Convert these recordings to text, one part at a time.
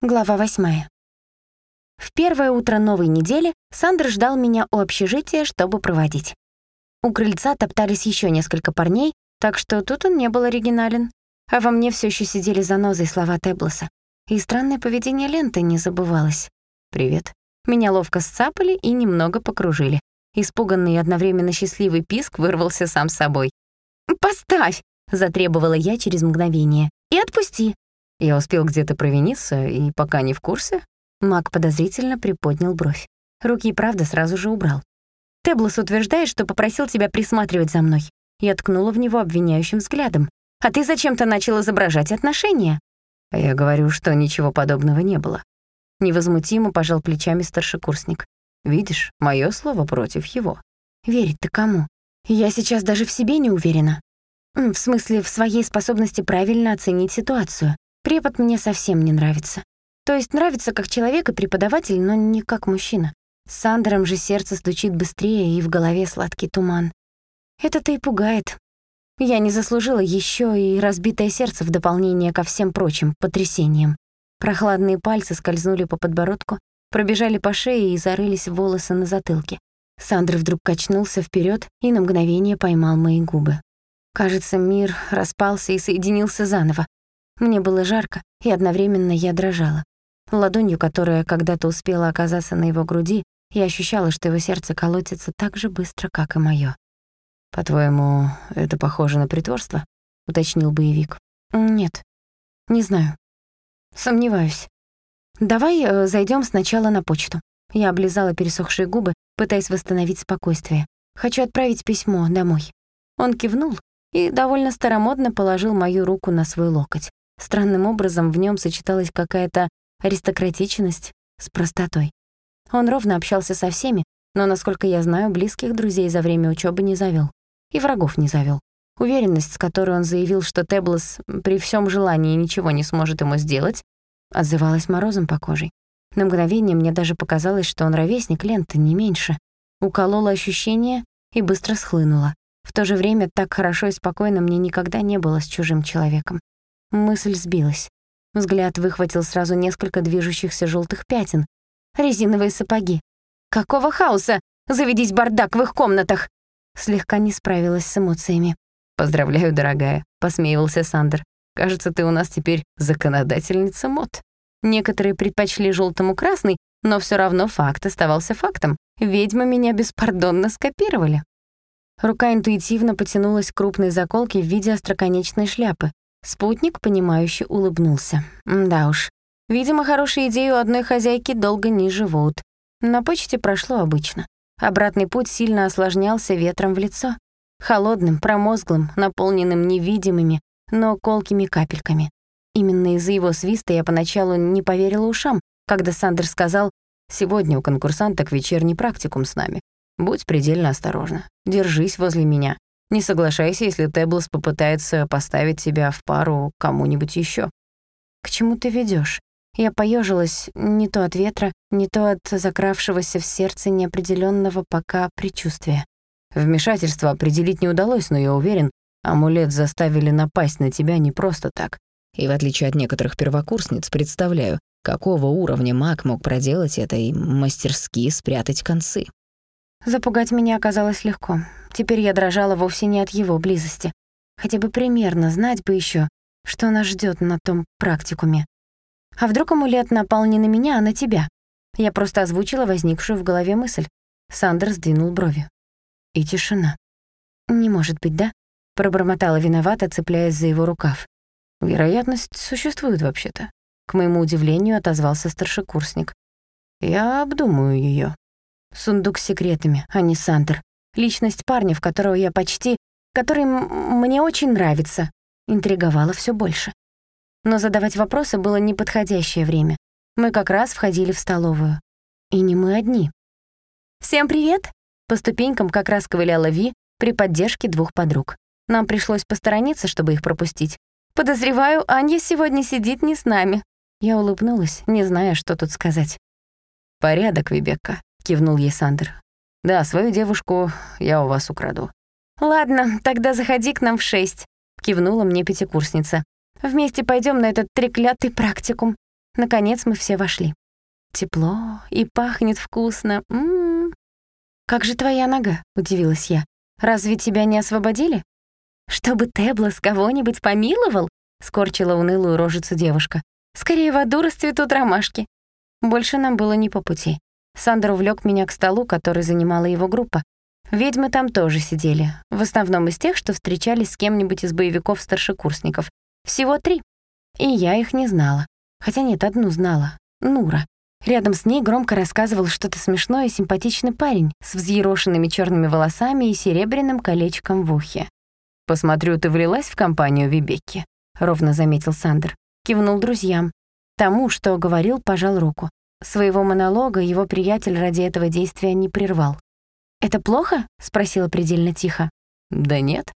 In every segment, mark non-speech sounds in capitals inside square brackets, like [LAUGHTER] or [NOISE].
Глава восьмая. В первое утро новой недели Сандер ждал меня у общежития, чтобы проводить. У крыльца топтались еще несколько парней, так что тут он не был оригинален. А во мне все еще сидели занозой слова Теблоса. И странное поведение ленты не забывалось. «Привет». Меня ловко сцапали и немного покружили. Испуганный и одновременно счастливый писк вырвался сам собой. «Поставь!» — затребовала я через мгновение. «И отпусти!» Я успел где-то провиниться и пока не в курсе. Мак подозрительно приподнял бровь. Руки правда сразу же убрал. «Теблос утверждает, что попросил тебя присматривать за мной». Я ткнула в него обвиняющим взглядом. «А ты зачем-то начал изображать отношения?» Я говорю, что ничего подобного не было. Невозмутимо пожал плечами старшекурсник. «Видишь, мое слово против его». «Верить-то кому? Я сейчас даже в себе не уверена. В смысле, в своей способности правильно оценить ситуацию. Препод мне совсем не нравится. То есть нравится как человек и преподаватель, но не как мужчина. С Сандером же сердце стучит быстрее, и в голове сладкий туман. Это-то и пугает. Я не заслужила еще и разбитое сердце в дополнение ко всем прочим потрясениям. Прохладные пальцы скользнули по подбородку, пробежали по шее и зарылись в волосы на затылке. Сандер вдруг качнулся вперед и на мгновение поймал мои губы. Кажется, мир распался и соединился заново. Мне было жарко, и одновременно я дрожала. Ладонью, которая когда-то успела оказаться на его груди, я ощущала, что его сердце колотится так же быстро, как и моё. «По-твоему, это похоже на притворство?» — уточнил боевик. «Нет, не знаю. Сомневаюсь. Давай э, зайдём сначала на почту». Я облизала пересохшие губы, пытаясь восстановить спокойствие. «Хочу отправить письмо домой». Он кивнул и довольно старомодно положил мою руку на свой локоть. Странным образом в нем сочеталась какая-то аристократичность с простотой. Он ровно общался со всеми, но, насколько я знаю, близких друзей за время учебы не завел И врагов не завел. Уверенность, с которой он заявил, что Теблос при всем желании ничего не сможет ему сделать, отзывалась морозом по коже. На мгновение мне даже показалось, что он ровесник ленты, не меньше. Укололо ощущение и быстро схлынуло. В то же время так хорошо и спокойно мне никогда не было с чужим человеком. Мысль сбилась. Взгляд выхватил сразу несколько движущихся желтых пятен. Резиновые сапоги. «Какого хаоса? Заведись бардак в их комнатах!» Слегка не справилась с эмоциями. «Поздравляю, дорогая», — посмеивался Сандер. «Кажется, ты у нас теперь законодательница мод». Некоторые предпочли желтому красный, но все равно факт оставался фактом. Ведьмы меня беспардонно скопировали. Рука интуитивно потянулась к крупной заколке в виде остроконечной шляпы. Спутник, понимающе улыбнулся. Да уж, видимо, хорошие идеи у одной хозяйки долго не живут. На почте прошло обычно. Обратный путь сильно осложнялся ветром в лицо. Холодным, промозглым, наполненным невидимыми, но колкими капельками. Именно из-за его свиста я поначалу не поверила ушам, когда Сандер сказал «Сегодня у конкурсанток вечерний практикум с нами. Будь предельно осторожна. Держись возле меня. Не соглашайся, если Теблс попытается поставить тебя в пару кому-нибудь еще. К чему ты ведешь? Я поежилась не то от ветра, не то от закравшегося в сердце неопределенного пока предчувствия. Вмешательство определить не удалось, но я уверен, амулет заставили напасть на тебя не просто так. И в отличие от некоторых первокурсниц, представляю, какого уровня маг мог проделать это и мастерски спрятать концы. Запугать меня оказалось легко. Теперь я дрожала вовсе не от его близости. Хотя бы примерно знать бы еще, что нас ждет на том практикуме. А вдруг амулет напал не на меня, а на тебя? Я просто озвучила возникшую в голове мысль. Сандер сдвинул брови. И тишина. «Не может быть, да?» Пробормотала виновато, цепляясь за его рукав. «Вероятность существует вообще-то», — к моему удивлению отозвался старшекурсник. «Я обдумаю ее. Сундук с секретами, а не Сандер. Личность парня, в которого я почти... который мне очень нравится, интриговала все больше. Но задавать вопросы было неподходящее время. Мы как раз входили в столовую. И не мы одни. «Всем привет!» По ступенькам как раз ковыляла Ви при поддержке двух подруг. Нам пришлось посторониться, чтобы их пропустить. Подозреваю, Анья сегодня сидит не с нами. Я улыбнулась, не зная, что тут сказать. «Порядок, Вибекка», — кивнул ей Сандер. Да, свою девушку я у вас украду. Ладно, тогда заходи к нам в шесть, кивнула мне пятикурсница. Вместе пойдем на этот треклятый практикум. Наконец мы все вошли. Тепло и пахнет вкусно. М -м -м. «Как же твоя нога?» — удивилась я. «Разве тебя не освободили?» «Чтобы Теблос кого-нибудь помиловал?» — скорчила унылую рожицу девушка. «Скорее в аду расцветут ромашки». Больше нам было не по пути. Сандер увлёк меня к столу, который занимала его группа. Ведьмы там тоже сидели, в основном из тех, что встречались с кем-нибудь из боевиков-старшекурсников. Всего три. И я их не знала. Хотя нет, одну знала. Нура. Рядом с ней громко рассказывал что-то смешное и симпатичный парень с взъерошенными черными волосами и серебряным колечком в ухе. «Посмотрю, ты влилась в компанию Вибекки», — ровно заметил Сандер. Кивнул друзьям. Тому, что говорил, пожал руку. Своего монолога его приятель ради этого действия не прервал. «Это плохо?» — спросила предельно тихо. «Да нет».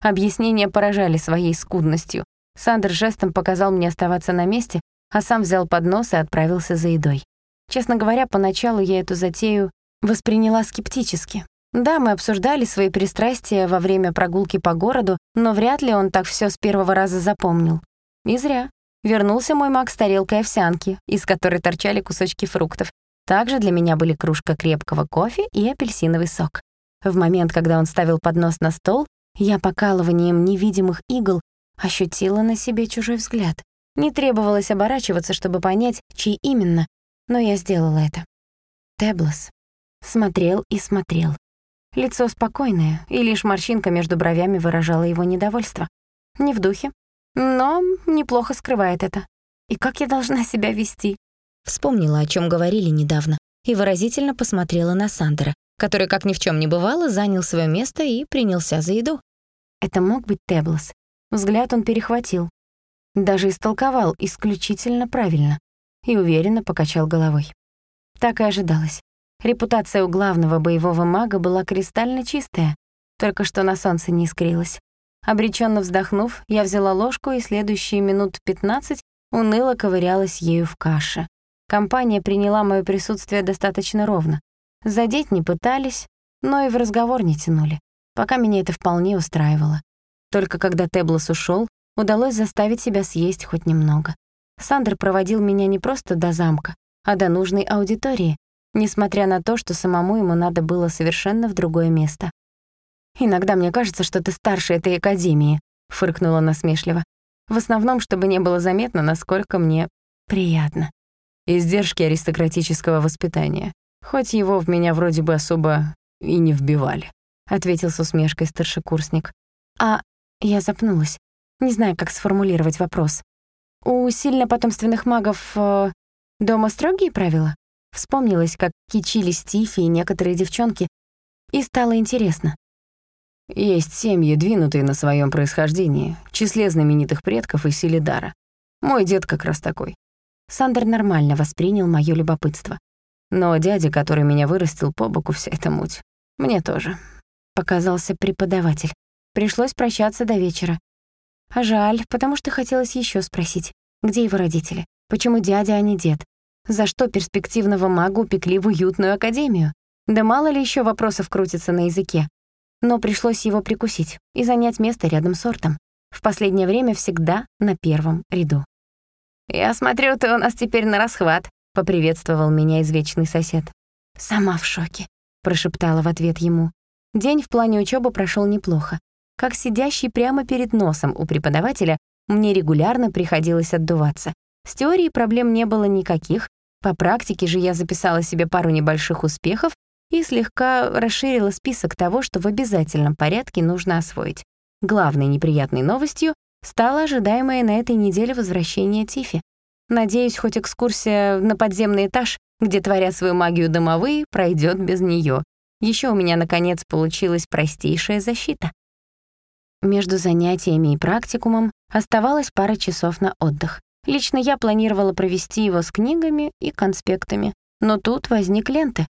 Объяснения поражали своей скудностью. Сандер жестом показал мне оставаться на месте, а сам взял поднос и отправился за едой. Честно говоря, поначалу я эту затею восприняла скептически. Да, мы обсуждали свои пристрастия во время прогулки по городу, но вряд ли он так все с первого раза запомнил. И зря. Вернулся мой маг с тарелкой овсянки, из которой торчали кусочки фруктов. Также для меня были кружка крепкого кофе и апельсиновый сок. В момент, когда он ставил поднос на стол, я покалыванием невидимых игл ощутила на себе чужой взгляд. Не требовалось оборачиваться, чтобы понять, чей именно, но я сделала это. Теблос смотрел и смотрел. Лицо спокойное, и лишь морщинка между бровями выражала его недовольство. Не в духе, но неплохо скрывает это. И как я должна себя вести? Вспомнила, о чем говорили недавно, и выразительно посмотрела на Сандера, который, как ни в чем не бывало, занял свое место и принялся за еду. Это мог быть Теблос. Взгляд он перехватил. Даже истолковал исключительно правильно и уверенно покачал головой. Так и ожидалось. Репутация у главного боевого мага была кристально чистая, только что на солнце не искрилась. Обреченно вздохнув, я взяла ложку и следующие минут 15 уныло ковырялась ею в каше. Компания приняла моё присутствие достаточно ровно. Задеть не пытались, но и в разговор не тянули. Пока меня это вполне устраивало. Только когда Теблос ушёл, удалось заставить себя съесть хоть немного. Сандер проводил меня не просто до замка, а до нужной аудитории, несмотря на то, что самому ему надо было совершенно в другое место. «Иногда мне кажется, что ты старше этой академии», — фыркнула насмешливо. В основном, чтобы не было заметно, насколько мне приятно. Издержки аристократического воспитания. Хоть его в меня вроде бы особо и не вбивали, ответил с усмешкой старшекурсник. А я запнулась, не знаю, как сформулировать вопрос. У сильно потомственных магов э, дома строгие правила? Вспомнилось, как кичили Стифи и некоторые девчонки, и стало интересно. Есть семьи, двинутые на своем происхождении, в числе знаменитых предков и силе дара. Мой дед как раз такой. Сандер нормально воспринял моё любопытство. Но дядя, который меня вырастил по боку, вся эта муть. Мне тоже. Показался преподаватель. Пришлось прощаться до вечера. А жаль, потому что хотелось ещё спросить, где его родители? Почему дядя, а не дед? За что перспективного мага упекли в уютную академию? Да мало ли ещё вопросов крутится на языке но пришлось его прикусить и занять место рядом с Ортом. В последнее время всегда на первом ряду. «Я смотрю, ты у нас теперь на расхват», — поприветствовал меня извечный сосед. «Сама в шоке», — прошептала в ответ ему. День в плане учебы прошел неплохо. Как сидящий прямо перед носом у преподавателя, мне регулярно приходилось отдуваться. С теорией проблем не было никаких, по практике же я записала себе пару небольших успехов и слегка расширила список того, что в обязательном порядке нужно освоить. Главной неприятной новостью стало ожидаемое на этой неделе возвращение Тифи. Надеюсь, хоть экскурсия на подземный этаж, где творят свою магию домовые, пройдет без нее. Еще у меня, наконец, получилась простейшая защита. Между занятиями и практикумом оставалось пара часов на отдых. Лично я планировала провести его с книгами и конспектами, но тут возник ленты.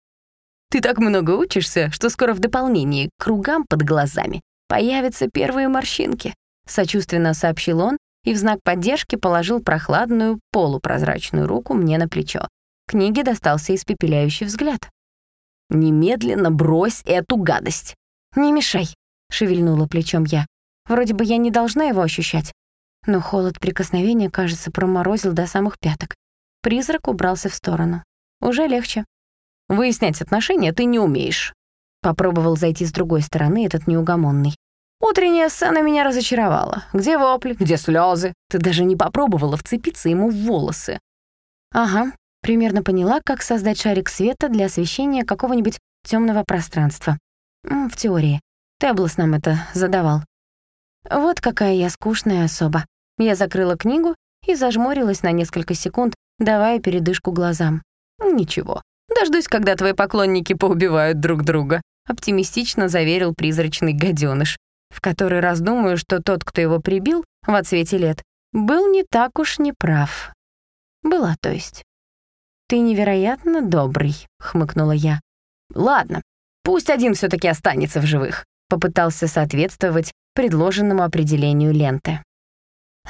Ты так много учишься, что скоро в дополнении к кругам под глазами появятся первые морщинки», — сочувственно сообщил он и в знак поддержки положил прохладную, полупрозрачную руку мне на плечо. Книге достался испепеляющий взгляд. «Немедленно брось эту гадость!» «Не мешай», — шевельнула плечом я. «Вроде бы я не должна его ощущать». Но холод прикосновения, кажется, проморозил до самых пяток. Призрак убрался в сторону. Уже легче. «Выяснять отношения ты не умеешь», — попробовал зайти с другой стороны этот неугомонный. «Утренняя сцена меня разочаровала. Где вопли, где слезы? Ты даже не попробовала вцепиться ему в волосы». «Ага, примерно поняла, как создать шарик света для освещения какого-нибудь темного пространства. В теории. Теблос нам это задавал. Вот какая я скучная особа. Я закрыла книгу и зажмурилась на несколько секунд, давая передышку глазам. «Ничего, дождусь, когда твои поклонники поубивают друг друга», оптимистично заверил призрачный гаденыш, в который раз думаю, что тот, кто его прибил в отсвете лет, был не так уж неправ. Была, то есть. «Ты невероятно добрый», — хмыкнула я. «Ладно, пусть один все таки останется в живых», — попытался соответствовать предложенному определению ленты.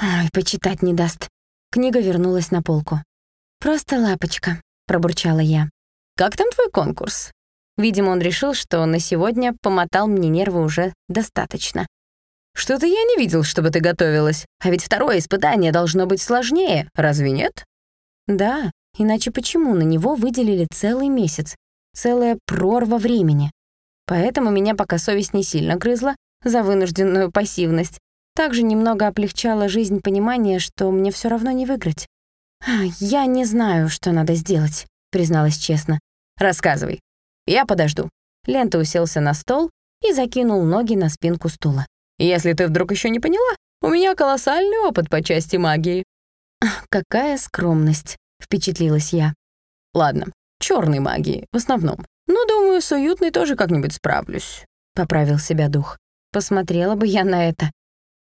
«Ой, почитать не даст». Книга вернулась на полку. «Просто лапочка», — пробурчала я. «Как там твой конкурс?» Видимо, он решил, что на сегодня помотал мне нервы уже достаточно. «Что-то я не видел, чтобы ты готовилась. А ведь второе испытание должно быть сложнее, разве нет?» «Да, иначе почему на него выделили целый месяц? Целая прорва времени. Поэтому меня пока совесть не сильно грызла за вынужденную пассивность. Также немного облегчало жизнь понимание, что мне все равно не выиграть. «Я не знаю, что надо сделать», — призналась честно. «Рассказывай. Я подожду». Лента уселся на стол и закинул ноги на спинку стула. «Если ты вдруг еще не поняла, у меня колоссальный опыт по части магии». «Какая скромность», — впечатлилась я. «Ладно, черной магии в основном. Но, думаю, с уютной тоже как-нибудь справлюсь», — поправил себя дух. Посмотрела бы я на это.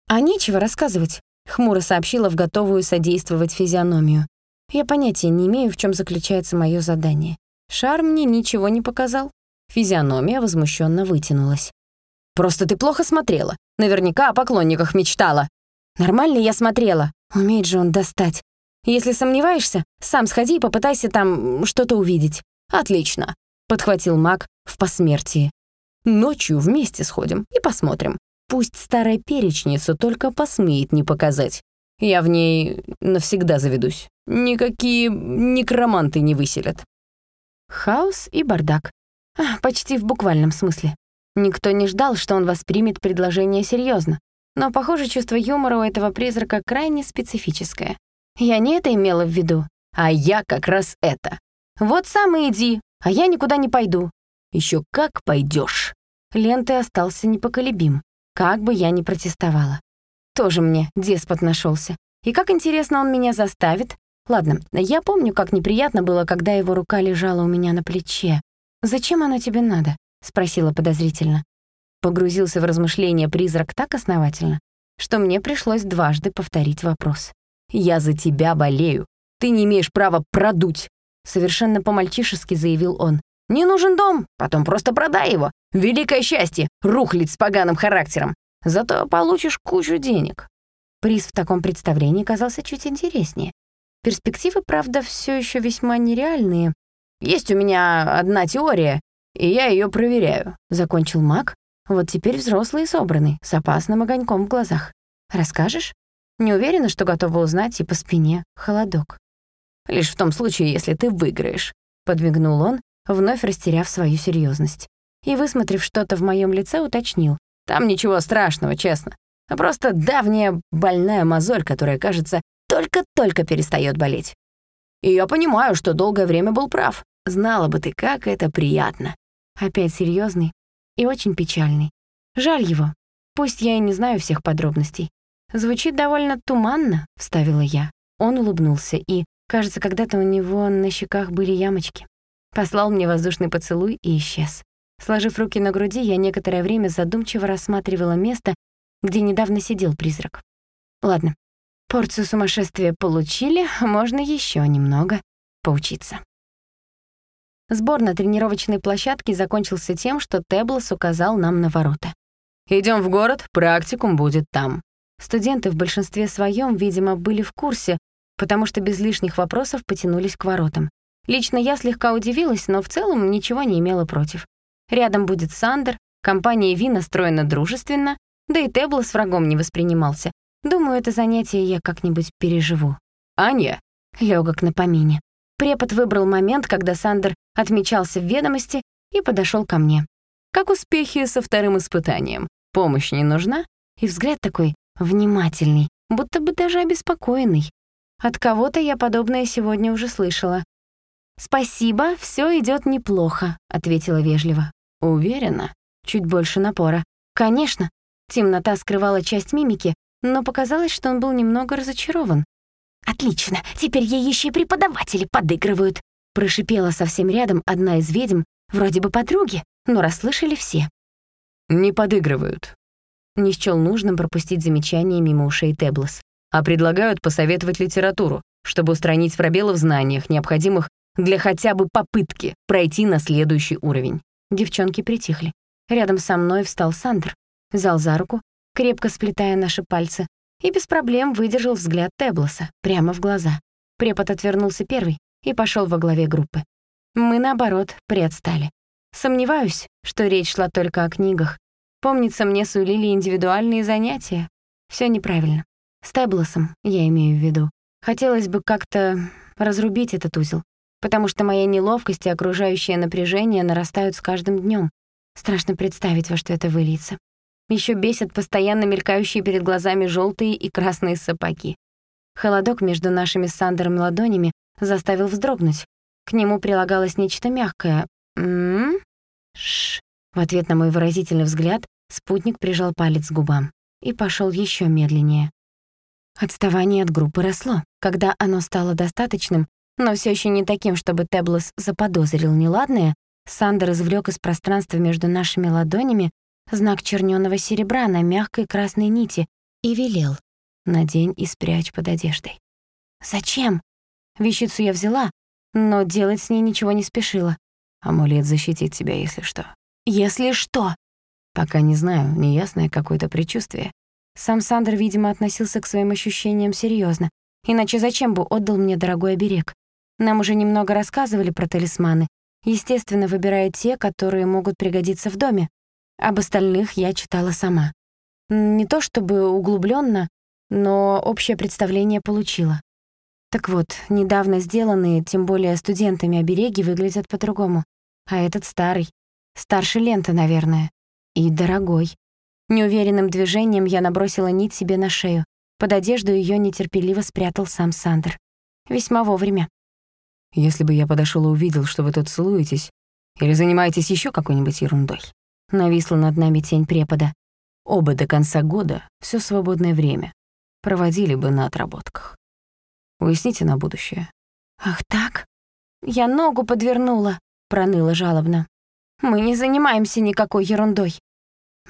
«А нечего рассказывать. Хмуро сообщила в готовую содействовать физиономию. Я понятия не имею, в чем заключается мое задание. Шар мне ничего не показал. Физиономия возмущенно вытянулась. «Просто ты плохо смотрела. Наверняка о поклонниках мечтала». «Нормально я смотрела. Умеет же он достать. Если сомневаешься, сам сходи и попытайся там что-то увидеть». «Отлично», — подхватил маг в посмертии. «Ночью вместе сходим и посмотрим. Пусть старая перечница только посмеет не показать. Я в ней навсегда заведусь. Никакие некроманты не выселят. Хаос и бардак. А, почти в буквальном смысле. Никто не ждал, что он воспримет предложение серьезно. Но, похоже, чувство юмора у этого призрака крайне специфическое. Я не это имела в виду, а я как раз это. Вот сам и иди, а я никуда не пойду. Еще как пойдешь. Ленты остался непоколебим. Как бы я ни протестовала. Тоже мне деспот нашелся. И как интересно он меня заставит. Ладно, я помню, как неприятно было, когда его рука лежала у меня на плече. «Зачем оно тебе надо?» — спросила подозрительно. Погрузился в размышления призрак так основательно, что мне пришлось дважды повторить вопрос. «Я за тебя болею. Ты не имеешь права продуть», — совершенно по-мальчишески заявил он. «Не нужен дом, потом просто продай его. Великое счастье — рухлить с поганым характером. Зато получишь кучу денег». Приз в таком представлении казался чуть интереснее. Перспективы, правда, все еще весьма нереальные. «Есть у меня одна теория, и я ее проверяю», — закончил маг. Вот теперь взрослый и собранный, с опасным огоньком в глазах. «Расскажешь?» Не уверена, что готова узнать и по спине холодок. «Лишь в том случае, если ты выиграешь», — подмигнул он, вновь растеряв свою серьезность и, высмотрев что-то в моем лице, уточнил. «Там ничего страшного, честно. А просто давняя больная мозоль, которая, кажется, только-только перестает болеть. И я понимаю, что долгое время был прав. Знала бы ты, как это приятно». Опять серьезный и очень печальный. Жаль его. Пусть я и не знаю всех подробностей. Звучит довольно туманно, вставила я. Он улыбнулся, и, кажется, когда-то у него на щеках были ямочки. Послал мне воздушный поцелуй и исчез. Сложив руки на груди, я некоторое время задумчиво рассматривала место, где недавно сидел призрак. Ладно, порцию сумасшествия получили, можно еще немного поучиться. Сбор на тренировочной площадке закончился тем, что Теблос указал нам на ворота. Идем в город, практикум будет там». Студенты в большинстве своем, видимо, были в курсе, потому что без лишних вопросов потянулись к воротам. Лично я слегка удивилась, но в целом ничего не имела против. Рядом будет Сандер, компания Ви настроена дружественно, да и Тебло с врагом не воспринимался. Думаю, это занятие я как-нибудь переживу. «Аня, Лёгок на помине. Препод выбрал момент, когда Сандер отмечался в ведомости и подошел ко мне. «Как успехи со вторым испытанием? Помощь не нужна?» И взгляд такой внимательный, будто бы даже обеспокоенный. От кого-то я подобное сегодня уже слышала. «Спасибо, все идет неплохо», — ответила вежливо. «Уверена?» Чуть больше напора. «Конечно». Темнота скрывала часть мимики, но показалось, что он был немного разочарован. «Отлично, теперь ей еще и преподаватели подыгрывают», прошипела совсем рядом одна из ведьм, вроде бы подруги, но расслышали все. «Не подыгрывают», не счёл нужным пропустить замечание мимо ушей Теблос. «А предлагают посоветовать литературу, чтобы устранить пробелы в знаниях, необходимых для хотя бы попытки пройти на следующий уровень». Девчонки притихли. Рядом со мной встал Сандер, взял за руку, крепко сплетая наши пальцы, и без проблем выдержал взгляд Теблоса прямо в глаза. Препод отвернулся первый и пошел во главе группы. Мы, наоборот, приотстали. Сомневаюсь, что речь шла только о книгах. Помнится, мне сулили индивидуальные занятия. Все неправильно. С Теблосом, я имею в виду. Хотелось бы как-то разрубить этот узел, потому что моя неловкость и окружающее напряжение нарастают с каждым днем. Страшно представить, во что это выльется. Еще бесят постоянно мелькающие перед глазами желтые и красные сапоги. Холодок между нашими с Сандером ладонями заставил вздрогнуть. К нему прилагалось нечто мягкое. «М-м-м?» В ответ на мой выразительный взгляд спутник прижал палец к губам и пошел еще медленнее. Отставание от группы росло. Когда оно стало достаточным, но все еще не таким, чтобы Теблос заподозрил неладное, Сандер извлек из пространства между нашими ладонями знак чернёного серебра на мягкой красной нити и велел «Надень и спрячь под одеждой». «Зачем?» Вещицу я взяла, но делать с ней ничего не спешила. Амулет защитит тебя, если что. «Если что?» Пока не знаю, неясное какое-то предчувствие. Сам Сандер, видимо, относился к своим ощущениям серьезно. Иначе зачем бы отдал мне дорогой оберег? Нам уже немного рассказывали про талисманы, естественно, выбирая те, которые могут пригодиться в доме. Об остальных я читала сама. Не то чтобы углубленно, но общее представление получила. Так вот, недавно сделанные, тем более студентами, обереги выглядят по-другому. А этот старый. Старше ленты, наверное. И дорогой. Неуверенным движением я набросила нить себе на шею. Под одежду ее нетерпеливо спрятал сам Сандер. Весьма вовремя. Если бы я подошел и увидел, что вы тут целуетесь, или занимаетесь еще какой-нибудь ерундой, Нависла над нами тень препода. Оба до конца года все свободное время проводили бы на отработках. Уясните на будущее. «Ах так? Я ногу подвернула», — проныла жалобно. «Мы не занимаемся никакой ерундой.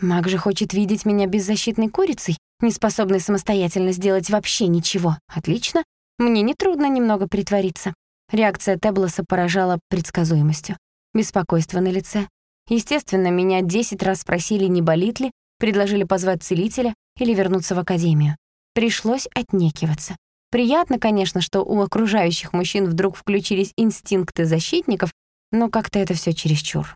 Маг же хочет видеть меня беззащитной курицей, не способной самостоятельно сделать вообще ничего. Отлично. Мне нетрудно немного притвориться». Реакция Теблоса поражала предсказуемостью. Беспокойство на лице, Естественно, меня десять раз спросили, не болит ли, предложили позвать целителя или вернуться в академию. Пришлось отнекиваться. Приятно, конечно, что у окружающих мужчин вдруг включились инстинкты защитников, но как-то это все чересчур.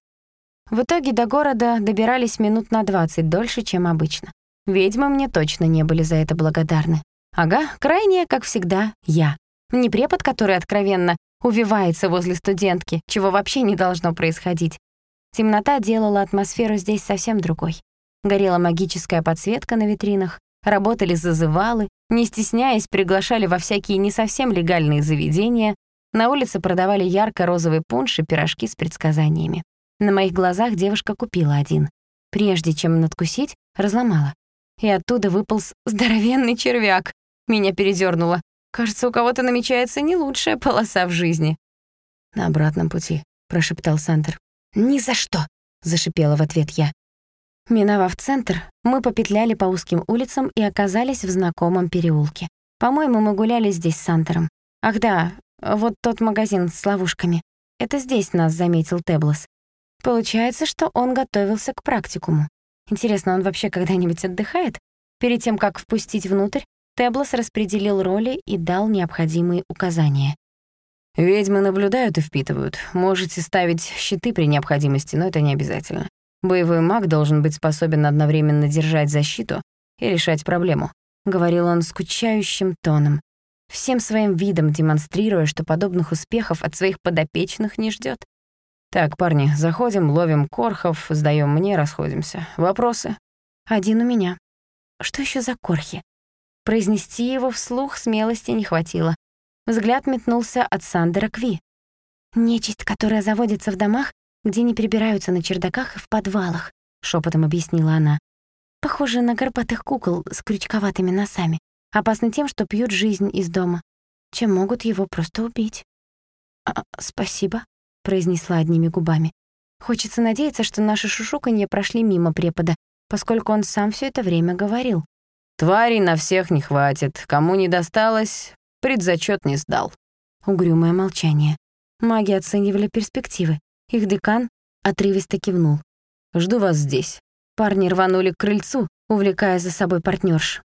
В итоге до города добирались минут на двадцать дольше, чем обычно. Ведьмы мне точно не были за это благодарны. Ага, крайне, как всегда, я. Не препод, который откровенно увивается возле студентки, чего вообще не должно происходить, Темнота делала атмосферу здесь совсем другой. Горела магическая подсветка на витринах, работали зазывалы, не стесняясь, приглашали во всякие не совсем легальные заведения, на улице продавали ярко-розовый пунш и пирожки с предсказаниями. На моих глазах девушка купила один. Прежде чем надкусить, разломала. И оттуда выполз здоровенный червяк. Меня передёрнуло. Кажется, у кого-то намечается не лучшая полоса в жизни. «На обратном пути», — прошептал Сандер. «Ни за что!» — зашипела в ответ я. Миновав центр, мы попетляли по узким улицам и оказались в знакомом переулке. По-моему, мы гуляли здесь с Сантером. Ах да, вот тот магазин с ловушками. Это здесь нас заметил Теблос. Получается, что он готовился к практикуму. Интересно, он вообще когда-нибудь отдыхает? Перед тем, как впустить внутрь, Теблос распределил роли и дал необходимые указания. Ведьмы наблюдают и впитывают. Можете ставить щиты при необходимости, но это не обязательно. Боевой маг должен быть способен одновременно держать защиту и решать проблему», — говорил он скучающим тоном. всем своим видом демонстрируя, что подобных успехов от своих подопечных не ждет. «Так, парни, заходим, ловим корхов, сдаем мне, расходимся. Вопросы?» «Один у меня. Что еще за корхи?» Произнести его вслух смелости не хватило. Взгляд метнулся от Сандера к Ви. «Нечисть, которая заводится в домах, где не прибираются на чердаках и в подвалах», — шепотом объяснила она. «Похоже на горбатых кукол с крючковатыми носами. Опасны тем, что пьют жизнь из дома, чем могут его просто убить». «А, «Спасибо», — произнесла одними губами. Хочется надеяться, что наши шушуканье прошли мимо препода, поскольку он сам все это время говорил. «Тварей на всех не хватит. Кому не досталось, предзачет не сдал». Угрюмое молчание. Маги оценивали перспективы. Их декан отрывисто кивнул. «Жду вас здесь». Парни рванули к крыльцу, увлекая за собой партнерш.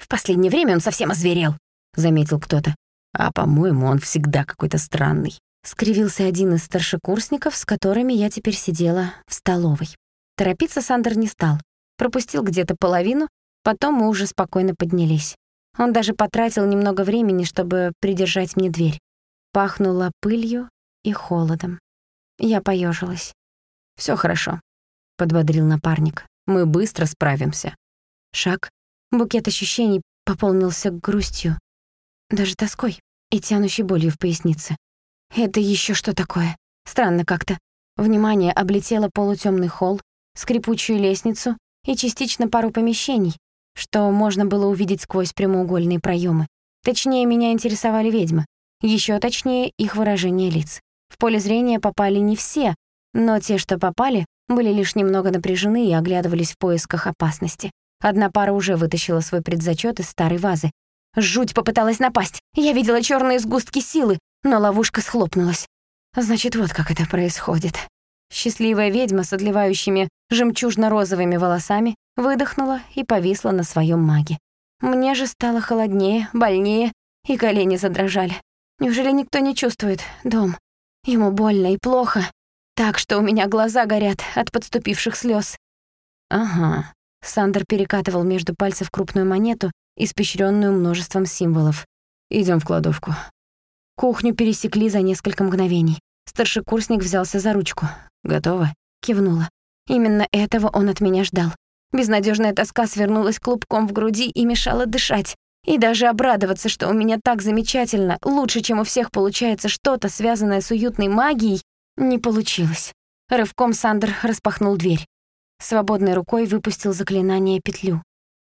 «В последнее время он совсем озверел», — заметил кто-то. «А, по-моему, он всегда какой-то странный», — скривился один из старшекурсников, с которыми я теперь сидела в столовой. Торопиться Сандер не стал. Пропустил где-то половину, потом мы уже спокойно поднялись. Он даже потратил немного времени, чтобы придержать мне дверь. Пахнуло пылью и холодом. Я поежилась. Все хорошо», — подбодрил напарник. «Мы быстро справимся». Шаг. Букет ощущений пополнился грустью, даже тоской и тянущей болью в пояснице. Это еще что такое? Странно как-то. Внимание облетело полутемный холл, скрипучую лестницу и частично пару помещений, что можно было увидеть сквозь прямоугольные проемы. Точнее, меня интересовали ведьмы. Еще точнее, их выражение лиц. В поле зрения попали не все, но те, что попали, были лишь немного напряжены и оглядывались в поисках опасности. Одна пара уже вытащила свой предзачет из старой вазы. Жуть попыталась напасть. Я видела черные сгустки силы, но ловушка схлопнулась. Значит, вот как это происходит. Счастливая ведьма с отливающими жемчужно-розовыми волосами выдохнула и повисла на своем маге. Мне же стало холоднее, больнее, и колени задрожали. Неужели никто не чувствует дом? Ему больно и плохо, так что у меня глаза горят от подступивших слез. Ага. Сандер перекатывал между пальцев крупную монету, испещренную множеством символов. Идем в кладовку. Кухню пересекли за несколько мгновений. Старшекурсник взялся за ручку. «Готово?» Кивнула. Именно этого он от меня ждал. Безнадежная тоска свернулась клубком в груди и мешала дышать. И даже обрадоваться, что у меня так замечательно, лучше, чем у всех получается что-то, связанное с уютной магией, не получилось. Рывком Сандер распахнул дверь. Свободной рукой выпустил заклинание петлю.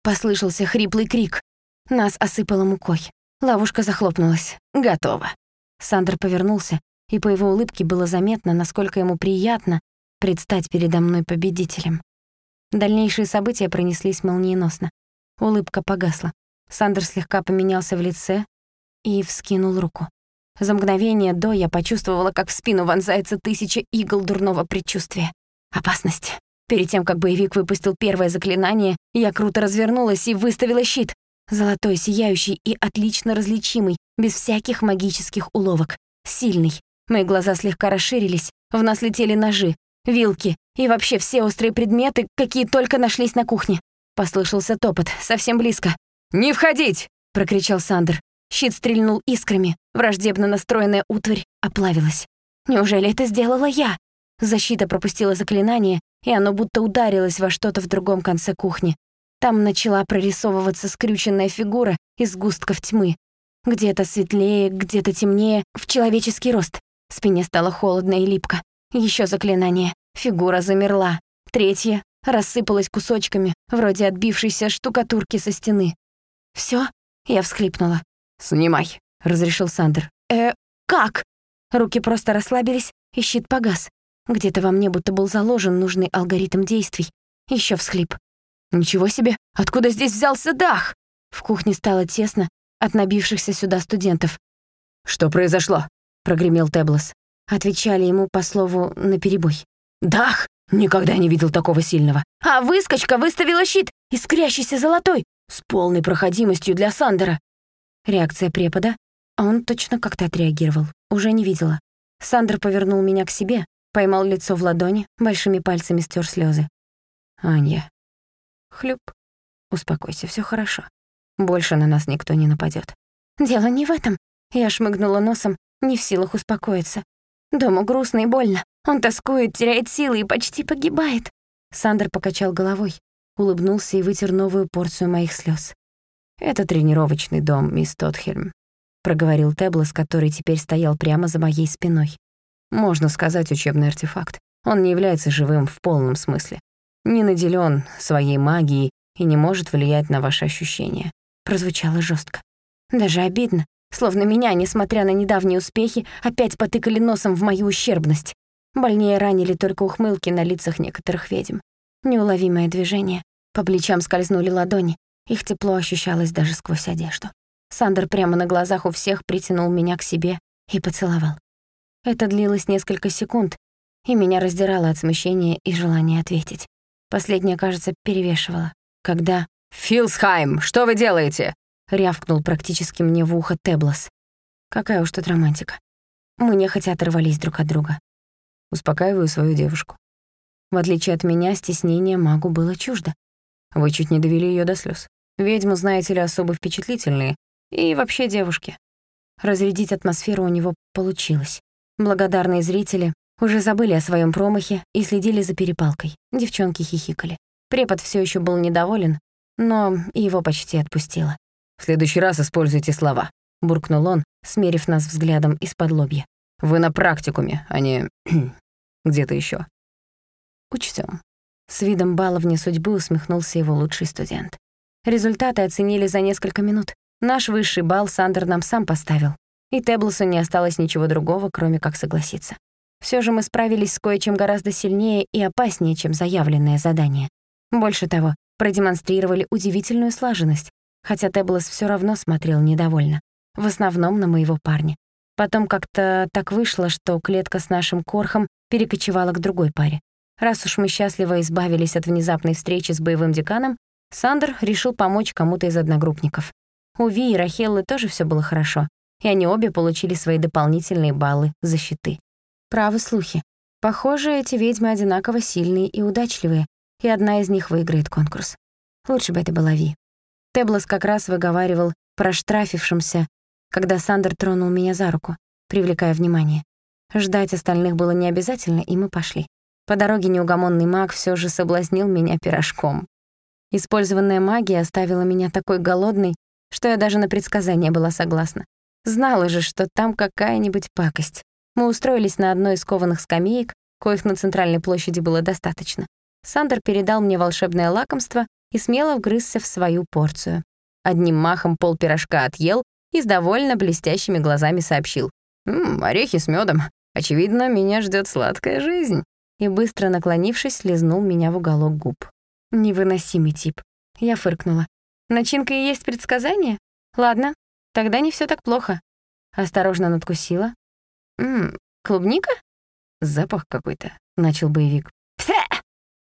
Послышался хриплый крик. Нас осыпало мукой. Ловушка захлопнулась. Готово. Сандер повернулся, и по его улыбке было заметно, насколько ему приятно предстать передо мной победителем. Дальнейшие события пронеслись молниеносно. Улыбка погасла. Сандер слегка поменялся в лице и вскинул руку. За мгновение до я почувствовала, как в спину вонзается тысяча игл дурного предчувствия. Опасность. Перед тем, как боевик выпустил первое заклинание, я круто развернулась и выставила щит. Золотой, сияющий и отлично различимый, без всяких магических уловок. Сильный. Мои глаза слегка расширились, в нас летели ножи, вилки и вообще все острые предметы, какие только нашлись на кухне. Послышался топот, совсем близко. «Не входить!» — прокричал Сандер. Щит стрельнул искрами, враждебно настроенная утварь оплавилась. Неужели это сделала я? Защита пропустила заклинание, и оно будто ударилось во что-то в другом конце кухни. Там начала прорисовываться скрюченная фигура из густков тьмы. Где-то светлее, где-то темнее, в человеческий рост. Спине стало холодно и липко. Еще заклинание. Фигура замерла. Третье рассыпалась кусочками, вроде отбившейся штукатурки со стены. Все? Я всхлипнула. «Снимай», — разрешил Сандер. «Э, как?» Руки просто расслабились, и щит погас. Где-то во мне будто был заложен нужный алгоритм действий. Еще всхлип. «Ничего себе! Откуда здесь взялся дах?» В кухне стало тесно от набившихся сюда студентов. «Что произошло?» — прогремел Теблос. Отвечали ему по слову наперебой. «Дах! Никогда не видел такого сильного!» «А выскочка выставила щит, искрящийся золотой, с полной проходимостью для Сандера!» Реакция препода. Он точно как-то отреагировал. Уже не видела. Сандер повернул меня к себе, поймал лицо в ладони, большими пальцами стер слезы. «Аня, Хлюп. Успокойся, все хорошо. Больше на нас никто не нападет. Дело не в этом. Я шмыгнула носом, не в силах успокоиться. Дому грустно и больно. Он тоскует, теряет силы и почти погибает. Сандер покачал головой, улыбнулся и вытер новую порцию моих слез. «Это тренировочный дом, мисс Тотхельм», — проговорил Теблос, который теперь стоял прямо за моей спиной. «Можно сказать, учебный артефакт. Он не является живым в полном смысле. Не наделен своей магией и не может влиять на ваши ощущения». Прозвучало жестко. Даже обидно, словно меня, несмотря на недавние успехи, опять потыкали носом в мою ущербность. Больнее ранили только ухмылки на лицах некоторых ведьм. Неуловимое движение. По плечам скользнули ладони. Их тепло ощущалось даже сквозь одежду. Сандер прямо на глазах у всех притянул меня к себе и поцеловал. Это длилось несколько секунд, и меня раздирало от смущения и желания ответить. Последнее, кажется, перевешивало, когда... «Филсхайм, что вы делаете?» — рявкнул практически мне в ухо Теблос. Какая уж тут романтика. Мы нехотя оторвались друг от друга. Успокаиваю свою девушку. В отличие от меня, стеснение магу было чуждо. Вы чуть не довели ее до слез. Ведьмы, знаете ли, особо впечатлительные. И вообще девушки. Разрядить атмосферу у него получилось. Благодарные зрители уже забыли о своем промахе и следили за перепалкой. Девчонки хихикали. Препод все еще был недоволен, но его почти отпустило. «В следующий раз используйте слова», — буркнул он, смерив нас взглядом из-под лобья. «Вы на практикуме, а не [CLEARS THROAT] где-то еще. Учтем. С видом баловни судьбы усмехнулся его лучший студент. Результаты оценили за несколько минут. Наш высший балл Сандер нам сам поставил. И Теблсу не осталось ничего другого, кроме как согласиться. Все же мы справились с кое-чем гораздо сильнее и опаснее, чем заявленное задание. Больше того, продемонстрировали удивительную слаженность, хотя Теблос все равно смотрел недовольно. В основном на моего парня. Потом как-то так вышло, что клетка с нашим корхом перекочевала к другой паре. Раз уж мы счастливо избавились от внезапной встречи с боевым деканом, Сандер решил помочь кому-то из одногруппников. У Ви и Рахеллы тоже все было хорошо, и они обе получили свои дополнительные баллы защиты. Правы слухи. Похоже, эти ведьмы одинаково сильные и удачливые, и одна из них выиграет конкурс. Лучше бы это была Ви. Теблос как раз выговаривал про штрафившимся, когда Сандер тронул меня за руку, привлекая внимание. Ждать остальных было не обязательно, и мы пошли. По дороге неугомонный маг все же соблазнил меня пирожком. Использованная магия оставила меня такой голодной, что я даже на предсказание была согласна. Знала же, что там какая-нибудь пакость. Мы устроились на одной из кованых скамеек, коих на центральной площади было достаточно. Сандер передал мне волшебное лакомство и смело вгрызся в свою порцию. Одним махом пол пирожка отъел и с довольно блестящими глазами сообщил. «Ммм, орехи с медом. Очевидно, меня ждет сладкая жизнь» и, быстро наклонившись, лизнул меня в уголок губ. Невыносимый тип. Я фыркнула. Начинка и есть предсказание? Ладно, тогда не все так плохо. Осторожно надкусила. Ммм, клубника? Запах какой-то, начал боевик.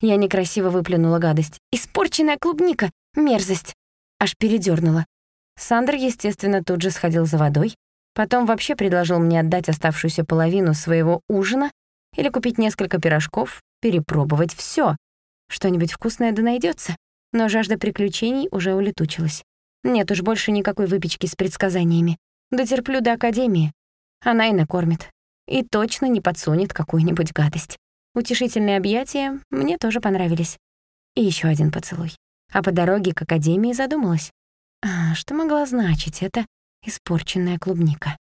Я некрасиво выплюнула гадость. Испорченная клубника! Мерзость! Аж передернула. Сандр, естественно, тут же сходил за водой, потом вообще предложил мне отдать оставшуюся половину своего ужина или купить несколько пирожков, перепробовать все. Что-нибудь вкусное да найдется. Но жажда приключений уже улетучилась. Нет уж больше никакой выпечки с предсказаниями. Дотерплю до академии. Она и накормит. И точно не подсунет какую-нибудь гадость. Утешительные объятия мне тоже понравились. И еще один поцелуй. А по дороге к академии задумалась. А что могла значить эта испорченная клубника?